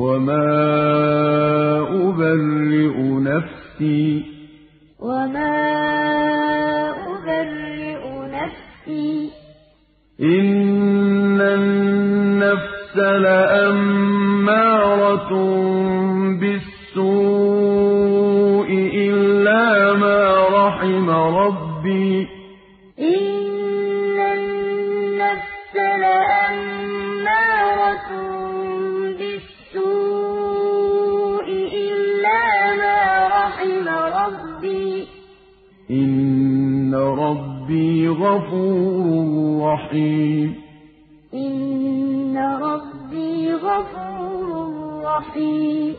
وَمَا أُبَرِّئُ نَفْسِي ۚ وَمَا أُبَرِّئُ نَفْسِي ۚ إِنَّ النَّفْسَ لَأَمَّارَةٌ بِالسُّوءِ إِلَّا مَا رَحِمَ رَبِّي ۚ إِنَّ النَّفْسَ لَأَمَّارَةٌ إِنَّ رَبِّي غَفُورٌ رَّحِيمٌ إِنَّ رَبِّي غَفُورٌ رَّحِيمٌ